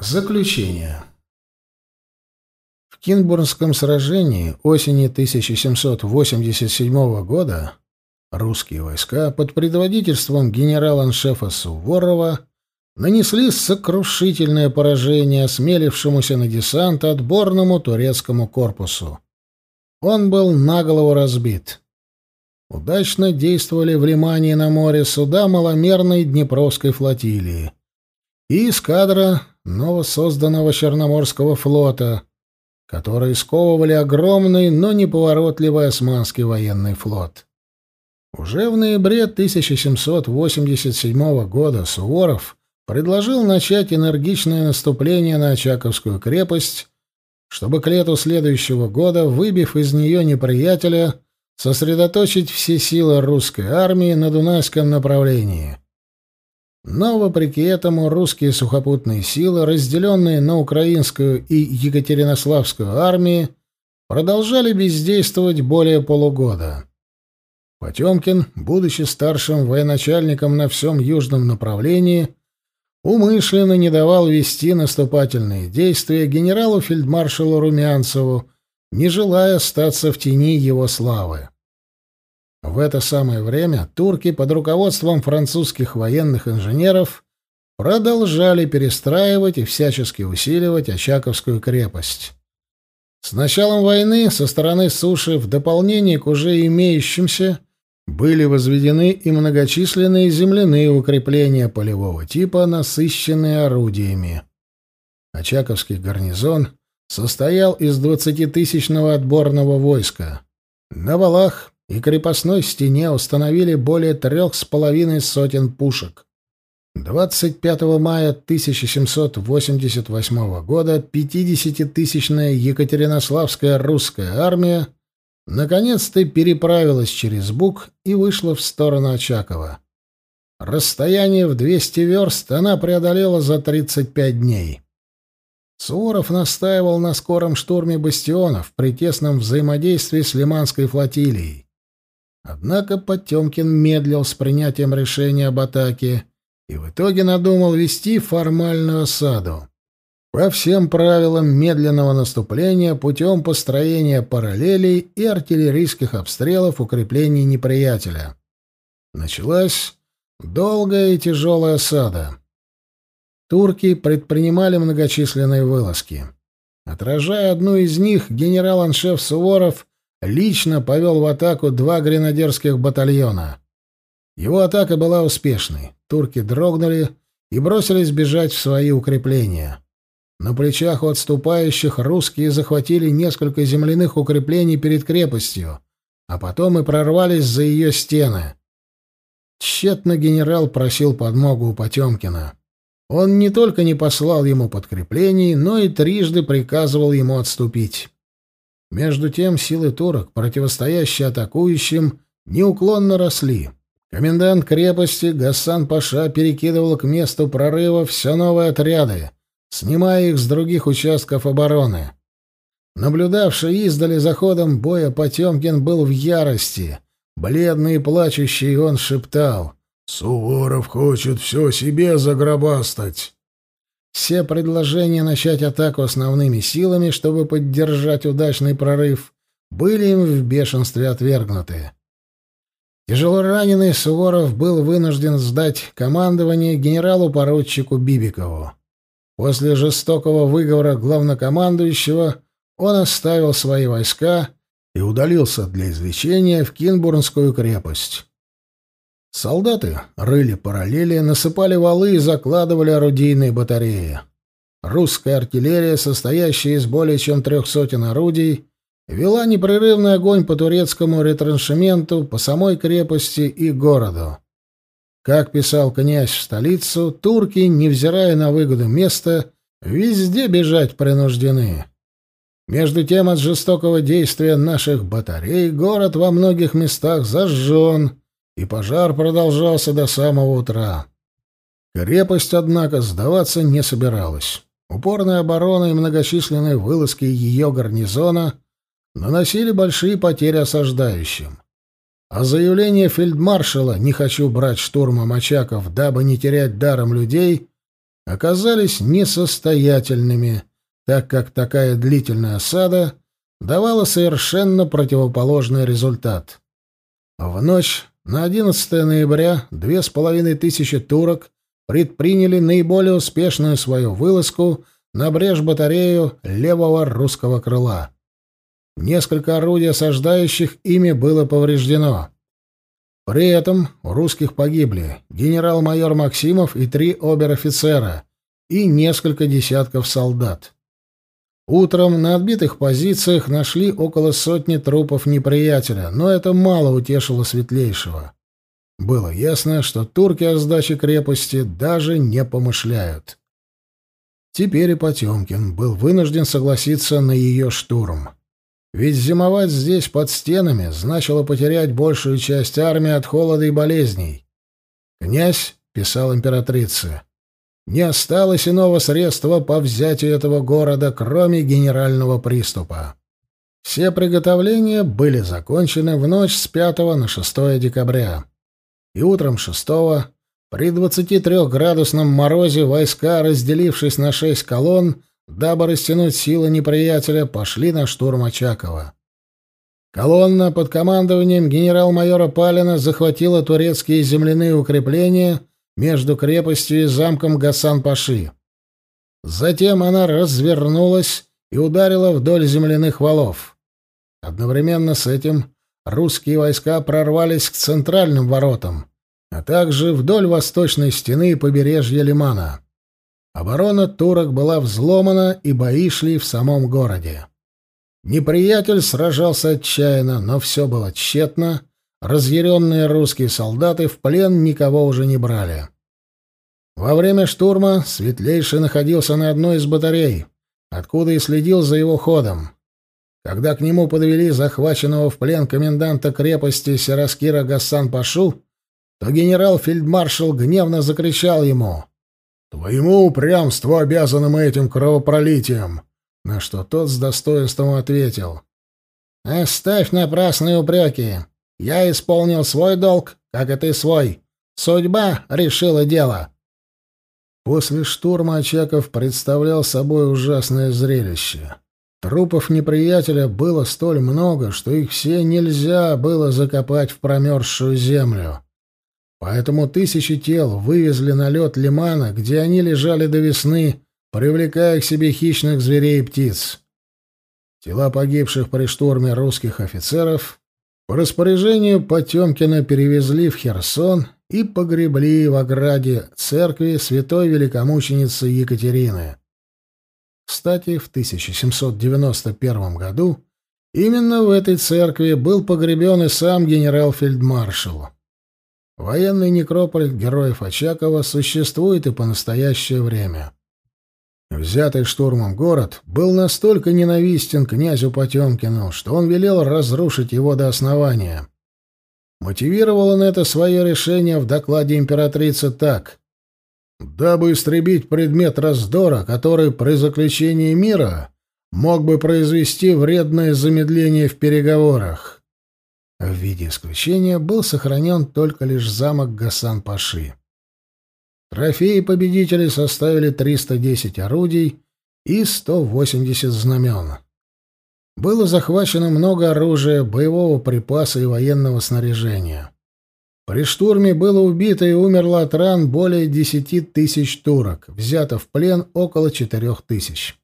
Заключение. В Кинбурнском сражении осени 1787 года русские войска под предводительством генерала-аншефа Суворова нанесли сокрушительное поражение осмелившемуся на десант отборному турецкому корпусу. Он был наголову разбит. Удачно действовали в Лимане на море суда маломерной Днепровской флотилии и эскадра новосозданного Черноморского флота, которые сковывали огромный, но неповоротливый османский военный флот. Уже в ноябре 1787 года Суворов предложил начать энергичное наступление на Очаковскую крепость, чтобы к лету следующего года, выбив из нее неприятеля, сосредоточить все силы русской армии на Дунайском направлении. Но, вопреки этому, русские сухопутные силы, разделенные на украинскую и Екатеринославскую армии, продолжали бездействовать более полугода. Потемкин, будучи старшим военачальником на всем южном направлении, умышленно не давал вести наступательные действия генералу-фельдмаршалу Румянцеву, не желая остаться в тени его славы. В это самое время турки под руководством французских военных инженеров продолжали перестраивать и всячески усиливать Очаковскую крепость. С началом войны со стороны суши в дополнение к уже имеющимся были возведены и многочисленные земляные укрепления полевого типа, насыщенные орудиями. Очаковский гарнизон состоял из двадцатитысячного отборного войска. На валах и крепостной стене установили более трех с половиной сотен пушек. 25 мая 1788 года 50-тысячная Екатеринославская русская армия наконец-то переправилась через Буг и вышла в сторону Очакова. Расстояние в 200 верст она преодолела за 35 дней. Суворов настаивал на скором штурме бастионов при тесном взаимодействии с Лиманской флотилией. Однако Потемкин медлил с принятием решения об атаке и в итоге надумал вести формальную осаду. По всем правилам медленного наступления путем построения параллелей и артиллерийских обстрелов укреплений неприятеля. Началась долгая и тяжелая осада. Турки предпринимали многочисленные вылазки. Отражая одну из них, генерал-аншеф Суворов лично повел в атаку два гренадерских батальона. Его атака была успешной. Турки дрогнули и бросились бежать в свои укрепления. На плечах у отступающих русские захватили несколько земляных укреплений перед крепостью, а потом и прорвались за ее стены. Тщетно генерал просил подмогу у Потемкина. Он не только не послал ему подкреплений, но и трижды приказывал ему отступить. Между тем силы турок, противостоящие атакующим, неуклонно росли. Комендант крепости Гасан Паша перекидывал к месту прорыва все новые отряды, снимая их с других участков обороны. Наблюдавший издали за ходом боя Потемкин был в ярости. Бледный и плачущий он шептал «Суворов хочет все себе загробастать». Все предложения начать атаку основными силами, чтобы поддержать удачный прорыв, были им в бешенстве отвергнуты. Тяжело раненый Суворов был вынужден сдать командование генералу-поручику Бибикову. После жестокого выговора главнокомандующего он оставил свои войска и удалился для извлечения в Кинбурнскую крепость. Солдаты рыли параллели, насыпали валы и закладывали орудийные батареи. Русская артиллерия, состоящая из более чем трех сотен орудий, вела непрерывный огонь по турецкому ретраншементу, по самой крепости и городу. Как писал князь в столицу, турки, невзирая на выгоду места, везде бежать принуждены. Между тем от жестокого действия наших батарей город во многих местах зажжен, и пожар продолжался до самого утра. Крепость, однако, сдаваться не собиралась. Упорная оборона и многочисленные вылазки ее гарнизона наносили большие потери осаждающим. А заявление фельдмаршала «не хочу брать штурмом Очаков, дабы не терять даром людей» оказались несостоятельными, так как такая длительная осада давала совершенно противоположный результат. В ночь на 11 ноября две с половиной тысячи турок предприняли наиболее успешную свою вылазку на брешь-батарею левого русского крыла. Несколько орудий осаждающих ими было повреждено. При этом у русских погибли генерал-майор Максимов и три обер-офицера и несколько десятков солдат. Утром на отбитых позициях нашли около сотни трупов неприятеля, но это мало утешило Светлейшего. Было ясно, что турки о сдаче крепости даже не помышляют. Теперь и Потемкин был вынужден согласиться на ее штурм. Ведь зимовать здесь под стенами значило потерять большую часть армии от холода и болезней. Князь писал императрице. Не осталось иного средства по взятию этого города, кроме генерального приступа. Все приготовления были закончены в ночь с 5 на 6 декабря. И утром 6 при 23-градусном морозе войска, разделившись на шесть колонн, дабы растянуть силы неприятеля, пошли на штурм Очакова. Колонна под командованием генерал-майора Палина захватила турецкие земляные укрепления между крепостью и замком Гасан-Паши. Затем она развернулась и ударила вдоль земляных валов. Одновременно с этим русские войска прорвались к центральным воротам, а также вдоль восточной стены и побережья Лимана. Оборона турок была взломана, и бои шли в самом городе. Неприятель сражался отчаянно, но все было тщетно, разъяренные русские солдаты в плен никого уже не брали. Во время штурма Светлейший находился на одной из батарей, откуда и следил за его ходом. Когда к нему подвели захваченного в плен коменданта крепости Сераскира Гассан-Пашу, то генерал-фельдмаршал гневно закричал ему «Твоему упрямству обязаны мы этим кровопролитием!» На что тот с достоинством ответил «Оставь напрасные упреки. Я исполнил свой долг, как и ты свой. Судьба решила дело». После штурма Очаков представлял собой ужасное зрелище. Трупов неприятеля было столь много, что их все нельзя было закопать в промерзшую землю. Поэтому тысячи тел вывезли на лед лимана, где они лежали до весны, привлекая к себе хищных зверей и птиц. Тела погибших при штурме русских офицеров по распоряжению Потемкина перевезли в Херсон и погребли в ограде церкви святой великомученицы Екатерины. Кстати, в 1791 году именно в этой церкви был погребен и сам генерал-фельдмаршал. Военный некрополь героев Очакова существует и по настоящее время. Взятый штурмом город был настолько ненавистен князю Потемкину, что он велел разрушить его до основания. Мотивировал он это свое решение в докладе императрицы так. «Дабы истребить предмет раздора, который при заключении мира мог бы произвести вредное замедление в переговорах». В виде исключения был сохранен только лишь замок Гасан-Паши. Трофеи победителей составили 310 орудий и 180 знамен. Было захвачено много оружия, боевого припаса и военного снаряжения. При штурме было убито и умерло от ран более 10 тысяч турок, взято в плен около 4 тысяч.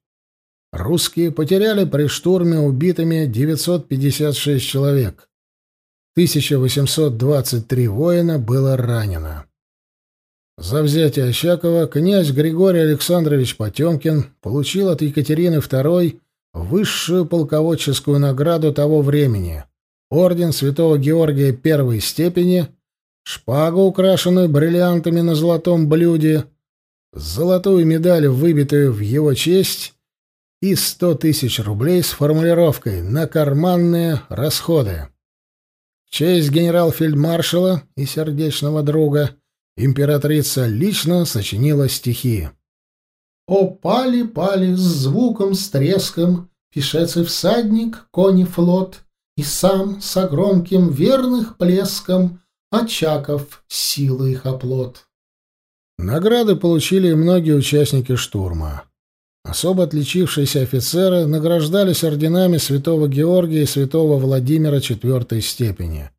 Русские потеряли при штурме убитыми 956 человек. 1823 воина было ранено. За взятие Ощакова князь Григорий Александрович Потемкин получил от Екатерины II высшую полководческую награду того времени — орден Святого Георгия первой степени, шпагу, украшенную бриллиантами на золотом блюде, золотую медаль, выбитую в его честь, и сто тысяч рублей с формулировкой «на карманные расходы». В честь генерал-фельдмаршала и сердечного друга — императрица лично сочинила стихи. «О, пали-пали с звуком, с треском, Пешец всадник, кони флот, И сам с громким верных плеском Очаков силы их оплот. Награды получили и многие участники штурма. Особо отличившиеся офицеры награждались орденами святого Георгия и святого Владимира четвертой степени.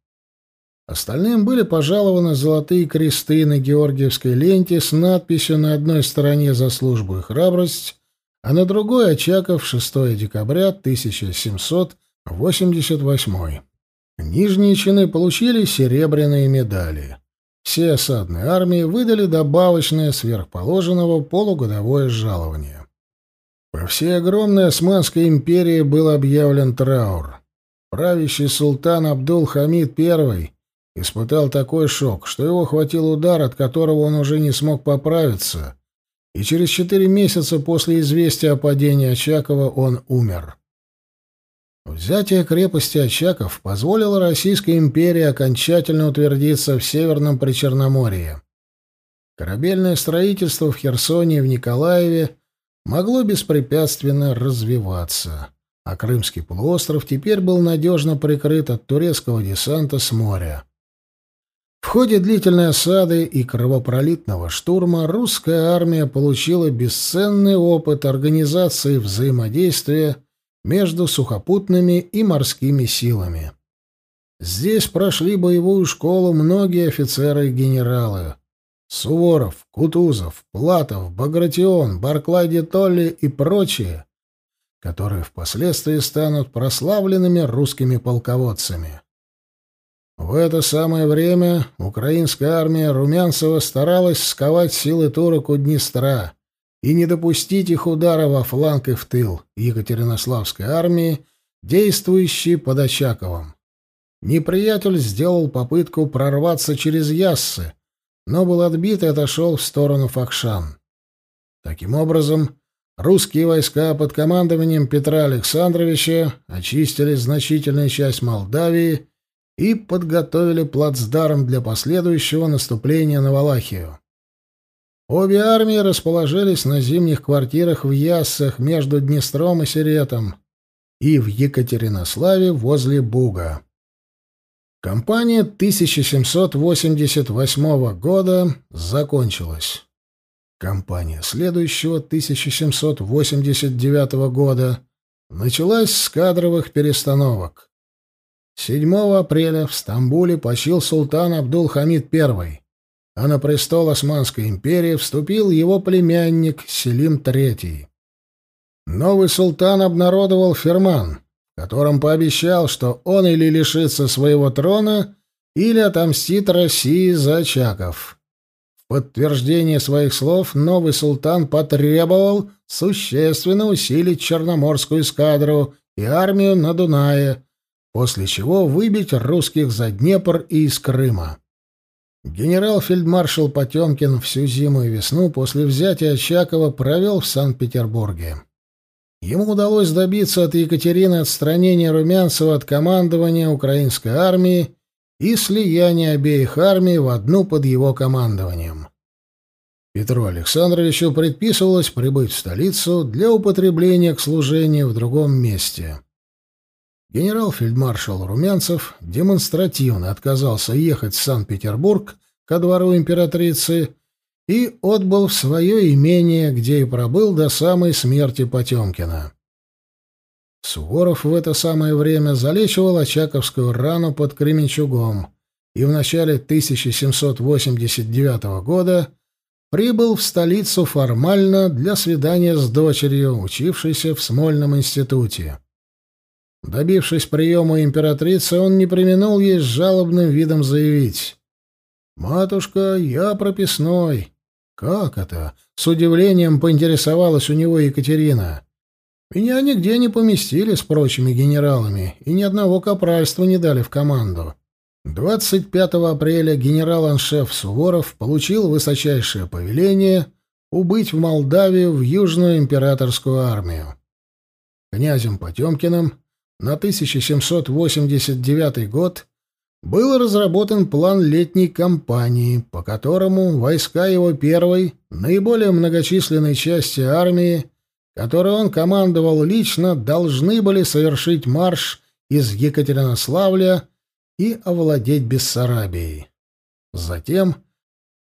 Остальным были пожалованы золотые кресты на Георгиевской ленте с надписью на одной стороне «За службу и храбрость», а на другой «Очаков 6 декабря 1788». Нижние чины получили серебряные медали. Все осадные армии выдали добавочное сверхположенного полугодовое жалование. По всей огромной Османской империи был объявлен траур. Правящий султан Абдул-Хамид I испытал такой шок, что его хватил удар, от которого он уже не смог поправиться, и через четыре месяца после известия о падении Очакова он умер. Взятие крепости Очаков позволило Российской империи окончательно утвердиться в Северном Причерноморье. Корабельное строительство в Херсоне и в Николаеве могло беспрепятственно развиваться, а Крымский полуостров теперь был надежно прикрыт от турецкого десанта с моря. В ходе длительной осады и кровопролитного штурма русская армия получила бесценный опыт организации взаимодействия между сухопутными и морскими силами. Здесь прошли боевую школу многие офицеры и генералы. Суворов, Кутузов, Платов, Багратион, Барклай Толли и прочие, которые впоследствии станут прославленными русскими полководцами. В это самое время украинская армия Румянцева старалась сковать силы турок у Днестра и не допустить их удара во фланг и в тыл Екатеринославской армии, действующей под Очаковым. Неприятель сделал попытку прорваться через Яссы, но был отбит и отошел в сторону Факшан. Таким образом, русские войска под командованием Петра Александровича очистили значительную часть Молдавии и подготовили плацдарм для последующего наступления на Валахию. Обе армии расположились на зимних квартирах в Яссах между Днестром и Серетом и в Екатеринославе возле Буга. Кампания 1788 года закончилась. Кампания следующего 1789 года началась с кадровых перестановок. 7 апреля в Стамбуле почил султан Абдул-Хамид I, а на престол Османской империи вступил его племянник Селим III. Новый султан обнародовал ферман, в котором пообещал, что он или лишится своего трона, или отомстит России за Очаков. В подтверждение своих слов новый султан потребовал существенно усилить Черноморскую эскадру и армию на Дунае, после чего выбить русских за Днепр и из Крыма. Генерал-фельдмаршал Потемкин всю зиму и весну после взятия Очакова провел в Санкт-Петербурге. Ему удалось добиться от Екатерины отстранения Румянцева от командования украинской армии и слияния обеих армий в одну под его командованием. Петру Александровичу предписывалось прибыть в столицу для употребления к служению в другом месте. Генерал-фельдмаршал Румянцев демонстративно отказался ехать в Санкт-Петербург ко двору императрицы и отбыл в свое имение, где и пробыл до самой смерти Потемкина. Суворов в это самое время залечивал Очаковскую рану под Кременчугом и в начале 1789 года прибыл в столицу формально для свидания с дочерью, учившейся в Смольном институте. Добившись приема императрицы, он не применул ей с жалобным видом заявить. «Матушка, я прописной». «Как это?» — с удивлением поинтересовалась у него Екатерина. «Меня нигде не поместили с прочими генералами, и ни одного капральства не дали в команду». 25 апреля генерал-аншеф Суворов получил высочайшее повеление убыть в Молдавию в Южную императорскую армию. Князем Потемкиным на 1789 год был разработан план летней кампании, по которому войска его первой, наиболее многочисленной части армии, которой он командовал лично, должны были совершить марш из Екатеринославля и овладеть Бессарабией. Затем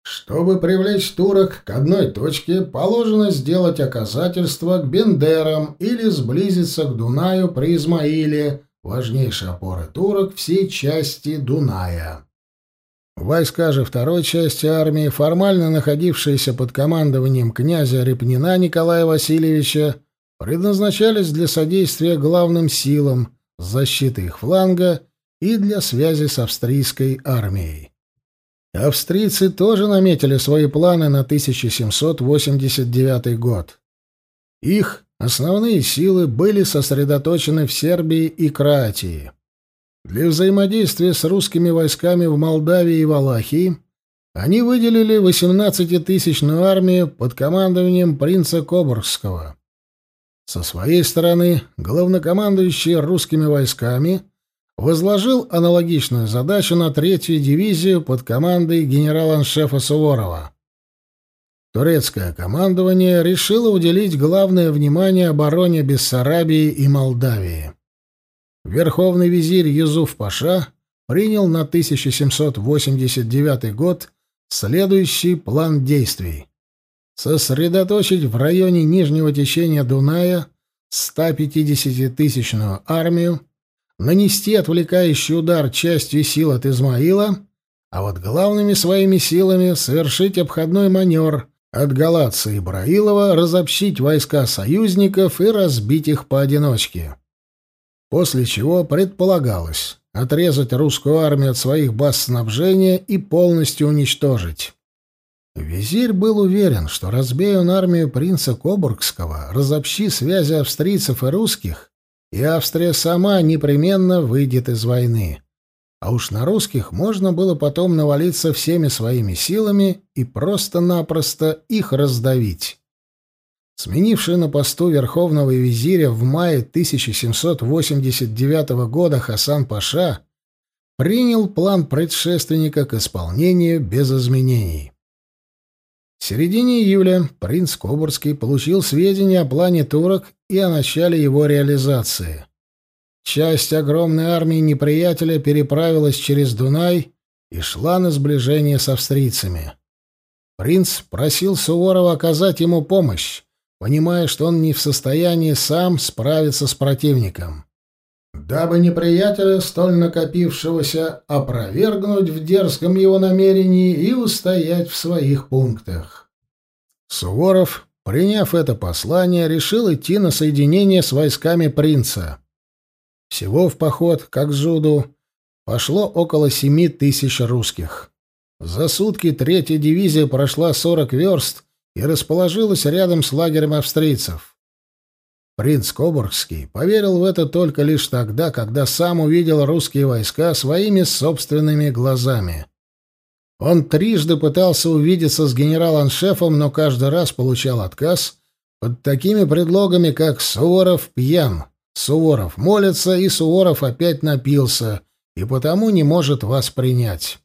Чтобы привлечь турок к одной точке, положено сделать оказательство к Бендерам или сблизиться к Дунаю при Измаиле, важнейшей опоры турок всей части Дуная. Войска же второй части армии, формально находившиеся под командованием князя Репнина Николая Васильевича, предназначались для содействия главным силам, защиты их фланга и для связи с австрийской армией. Австрийцы тоже наметили свои планы на 1789 год. Их основные силы были сосредоточены в Сербии и Кроатии. Для взаимодействия с русскими войсками в Молдавии и Валахии они выделили 18-тысячную армию под командованием принца Кобургского. Со своей стороны, главнокомандующий русскими войсками – возложил аналогичную задачу на третью дивизию под командой генерала-аншефа Суворова. Турецкое командование решило уделить главное внимание обороне Бессарабии и Молдавии. Верховный визирь Юзуф Паша принял на 1789 год следующий план действий. Сосредоточить в районе нижнего течения Дуная 150-тысячную армию, нанести отвлекающий удар частью сил от Измаила, а вот главными своими силами совершить обходной маневр от Галации и Браилова, разобщить войска союзников и разбить их поодиночке. После чего предполагалось отрезать русскую армию от своих баз снабжения и полностью уничтожить. Визирь был уверен, что разбей он армию принца Кобургского, разобщи связи австрийцев и русских, и Австрия сама непременно выйдет из войны. А уж на русских можно было потом навалиться всеми своими силами и просто-напросто их раздавить. Сменивший на посту верховного визиря в мае 1789 года Хасан Паша принял план предшественника к исполнению без изменений. В середине июля принц Кобурский получил сведения о плане турок и о начале его реализации. Часть огромной армии неприятеля переправилась через Дунай и шла на сближение с австрийцами. Принц просил Суворова оказать ему помощь, понимая, что он не в состоянии сам справиться с противником. Дабы неприятеля, столь накопившегося, опровергнуть в дерзком его намерении и устоять в своих пунктах. Суворов Приняв это послание, решил идти на соединение с войсками принца. Всего в поход, как Жуду, пошло около семи тысяч русских. За сутки третья дивизия прошла сорок верст и расположилась рядом с лагерем австрийцев. Принц Кобургский поверил в это только лишь тогда, когда сам увидел русские войска своими собственными глазами. Он трижды пытался увидеться с генерал-аншефом, но каждый раз получал отказ под такими предлогами, как «Суворов пьян», «Суворов молится» и «Суворов опять напился» и потому не может вас принять.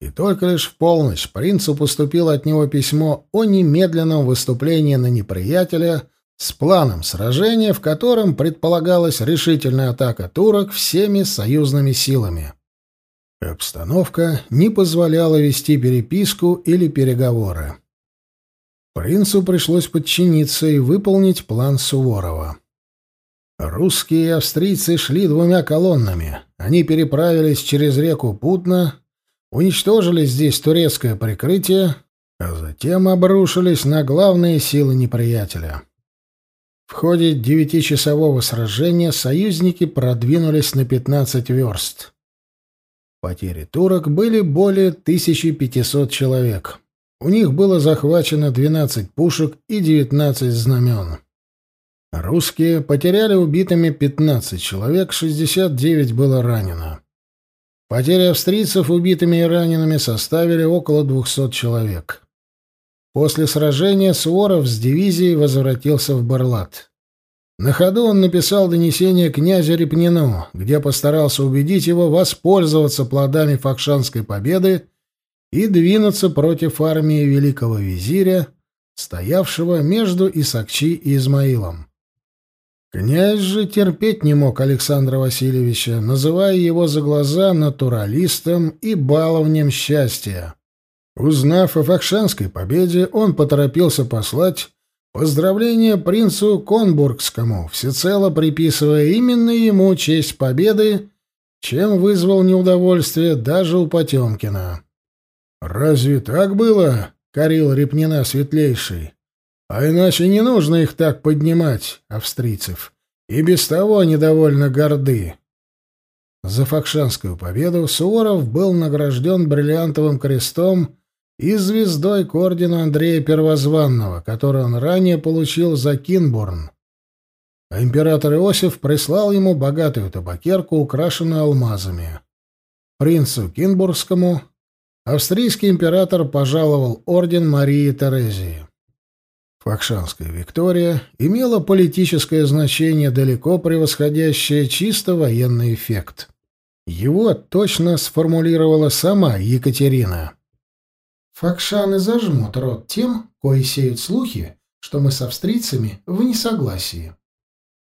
И только лишь в полночь принцу поступило от него письмо о немедленном выступлении на неприятеля с планом сражения, в котором предполагалась решительная атака турок всеми союзными силами. Обстановка не позволяла вести переписку или переговоры. Принцу пришлось подчиниться и выполнить план Суворова. Русские и австрийцы шли двумя колоннами. Они переправились через реку Путна, уничтожили здесь турецкое прикрытие, а затем обрушились на главные силы неприятеля. В ходе девятичасового сражения союзники продвинулись на 15 верст. Потери турок были более 1500 человек. У них было захвачено 12 пушек и 19 знамен. Русские потеряли убитыми 15 человек, 69 было ранено. Потери австрийцев убитыми и ранеными составили около 200 человек. После сражения Суворов с дивизией возвратился в Барлат. На ходу он написал донесение князю Репнину, где постарался убедить его воспользоваться плодами Факшанской победы и двинуться против армии великого визиря, стоявшего между Исакчи и Измаилом. Князь же терпеть не мог Александра Васильевича, называя его за глаза натуралистом и баловнем счастья. Узнав о Факшанской победе, он поторопился послать поздравление принцу Конбургскому, всецело приписывая именно ему честь победы, чем вызвал неудовольствие даже у Потемкина. «Разве так было?» — корил Репнина светлейший. «А иначе не нужно их так поднимать, австрийцев. И без того они довольно горды». За Факшанскую победу Суворов был награжден бриллиантовым крестом и звездой к ордену Андрея Первозванного, который он ранее получил за Кинбурн. А император Иосиф прислал ему богатую табакерку, украшенную алмазами. Принцу Кинбургскому австрийский император пожаловал орден Марии Терезии. Факшанская Виктория имела политическое значение, далеко превосходящее чисто военный эффект. Его точно сформулировала сама Екатерина. «Факшаны зажмут рот тем, кои сеют слухи, что мы с австрийцами в несогласии».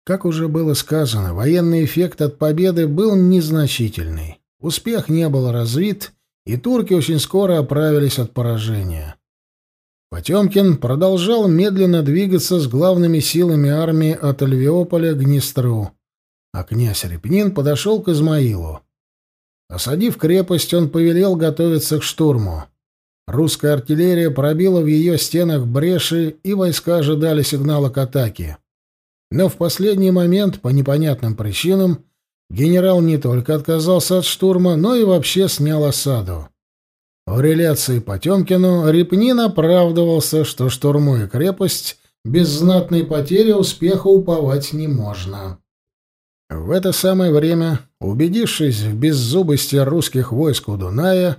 Как уже было сказано, военный эффект от победы был незначительный. Успех не был развит, и турки очень скоро оправились от поражения. Потемкин продолжал медленно двигаться с главными силами армии от Альвеополя к Днестру, а князь Репнин подошел к Измаилу. Осадив крепость, он повелел готовиться к штурму. Русская артиллерия пробила в ее стенах бреши, и войска ожидали сигнала к атаке. Но в последний момент, по непонятным причинам, генерал не только отказался от штурма, но и вообще снял осаду. В реляции Потемкину Репнин оправдывался, что, штурмуя крепость, без знатной потери успеха уповать не можно. В это самое время, убедившись в беззубости русских войск у Дуная,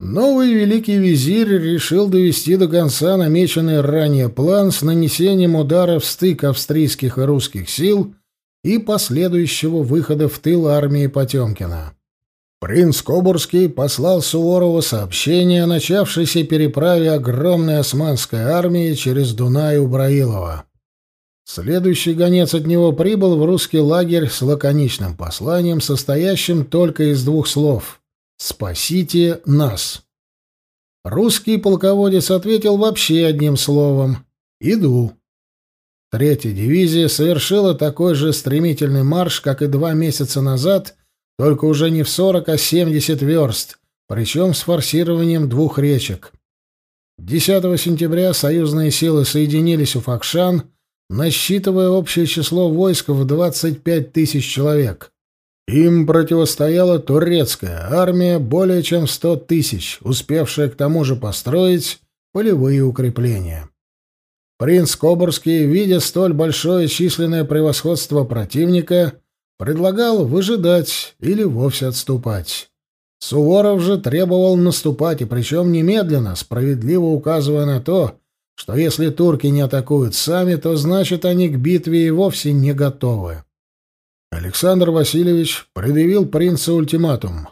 новый великий визирь решил довести до конца намеченный ранее план с нанесением удара в стык австрийских и русских сил и последующего выхода в тыл армии Потемкина. Принц Кобурский послал Суворову сообщение о начавшейся переправе огромной османской армии через Дунай у Браилова. Следующий гонец от него прибыл в русский лагерь с лаконичным посланием, состоящим только из двух слов «Спасите нас». Русский полководец ответил вообще одним словом «Иду». Третья дивизия совершила такой же стремительный марш, как и два месяца назад — только уже не в 40, а 70 верст, причем с форсированием двух речек. 10 сентября союзные силы соединились у Факшан, насчитывая общее число войск в 25 тысяч человек. Им противостояла турецкая армия более чем 100 тысяч, успевшая к тому же построить полевые укрепления. Принц Кобурский, видя столь большое численное превосходство противника, предлагал выжидать или вовсе отступать. Суворов же требовал наступать, и причем немедленно, справедливо указывая на то, что если турки не атакуют сами, то значит они к битве и вовсе не готовы. Александр Васильевич предъявил принцу ультиматум.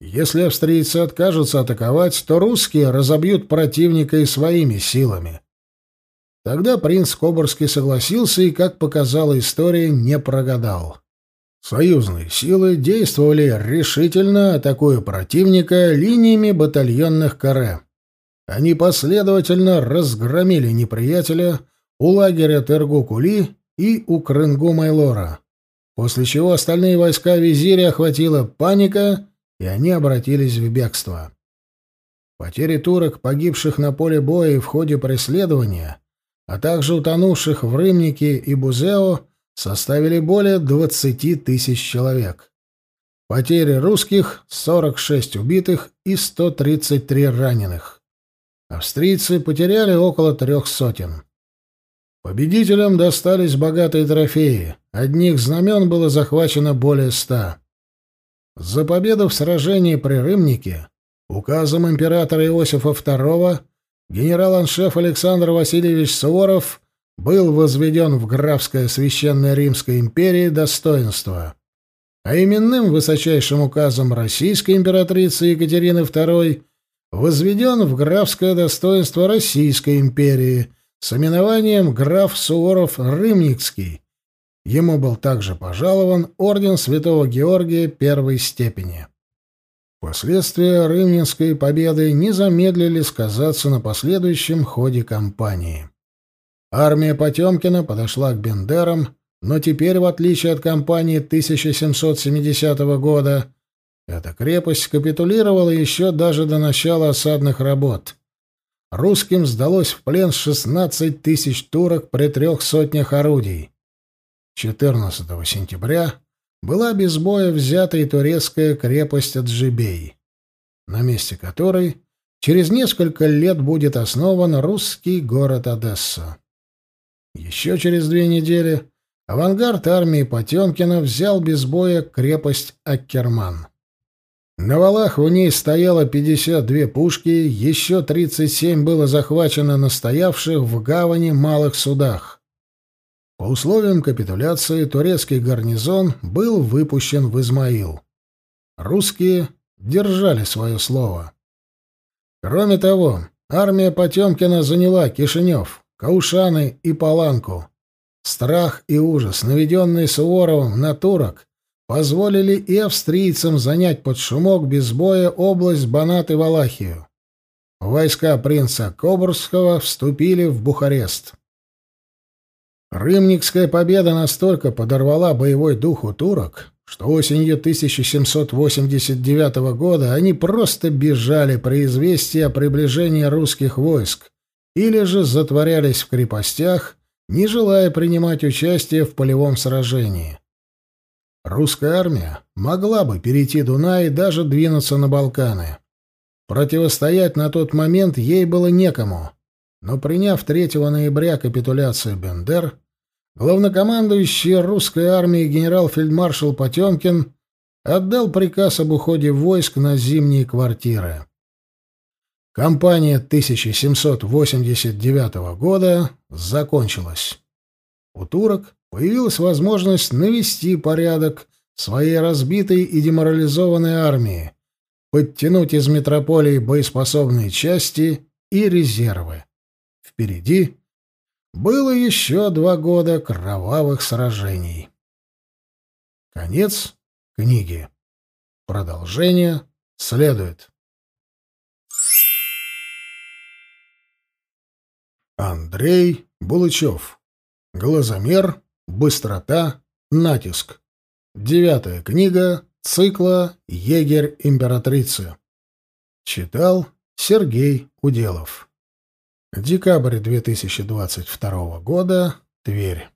Если австрийцы откажутся атаковать, то русские разобьют противника и своими силами. Тогда принц Кобурский согласился и, как показала история, не прогадал. Союзные силы действовали решительно, атакуя противника линиями батальонных каре. Они последовательно разгромили неприятеля у лагеря Тергу-Кули и у Крынгу-Майлора, после чего остальные войска визиря охватила паника, и они обратились в бегство. Потери турок, погибших на поле боя и в ходе преследования, а также утонувших в Рымнике и Бузео, составили более 20 тысяч человек. Потери русских — 46 убитых и 133 раненых. Австрийцы потеряли около трех сотен. Победителям достались богатые трофеи. Одних знамен было захвачено более ста. За победу в сражении при Рымнике указом императора Иосифа II генерал-аншеф Александр Васильевич Суворов был возведен в графское священное Римской империи достоинство, а именным высочайшим указом российской императрицы Екатерины II возведен в графское достоинство Российской империи с именованием граф Суворов-Рымникский. Ему был также пожалован орден святого Георгия первой степени. Последствия Рымнинской победы не замедлили сказаться на последующем ходе кампании. Армия Потемкина подошла к Бендерам, но теперь, в отличие от кампании 1770 года, эта крепость капитулировала еще даже до начала осадных работ. Русским сдалось в плен 16 тысяч турок при трех сотнях орудий. 14 сентября была без боя взята и турецкая крепость Аджибей, на месте которой через несколько лет будет основан русский город Одесса. Еще через две недели авангард армии Потемкина взял без боя крепость Аккерман. На валах в ней стояло 52 пушки, еще 37 было захвачено на стоявших в гавани малых судах. По условиям капитуляции турецкий гарнизон был выпущен в Измаил. Русские держали свое слово. Кроме того, армия Потемкина заняла Кишинев, Каушаны и Паланку. Страх и ужас, наведенные Суворовым на турок, позволили и австрийцам занять под шумок без боя область Банат и Валахию. Войска принца Кобурского вступили в Бухарест. Рымникская победа настолько подорвала боевой дух у турок, что осенью 1789 года они просто бежали при известии о приближении русских войск или же затворялись в крепостях, не желая принимать участие в полевом сражении. Русская армия могла бы перейти Дунай и даже двинуться на Балканы. Противостоять на тот момент ей было некому, но приняв 3 ноября капитуляцию Бендер, главнокомандующий русской армией генерал-фельдмаршал Потемкин отдал приказ об уходе войск на зимние квартиры. Кампания 1789 года закончилась. У турок появилась возможность навести порядок своей разбитой и деморализованной армии, подтянуть из метрополии боеспособные части и резервы. Впереди было еще два года кровавых сражений. Конец книги. Продолжение следует. Андрей Булычев. Глазомер Быстрота, натиск. Девятая книга цикла «Егерь императрицы». Читал Сергей Уделов. Декабрь 2022 года. Тверь.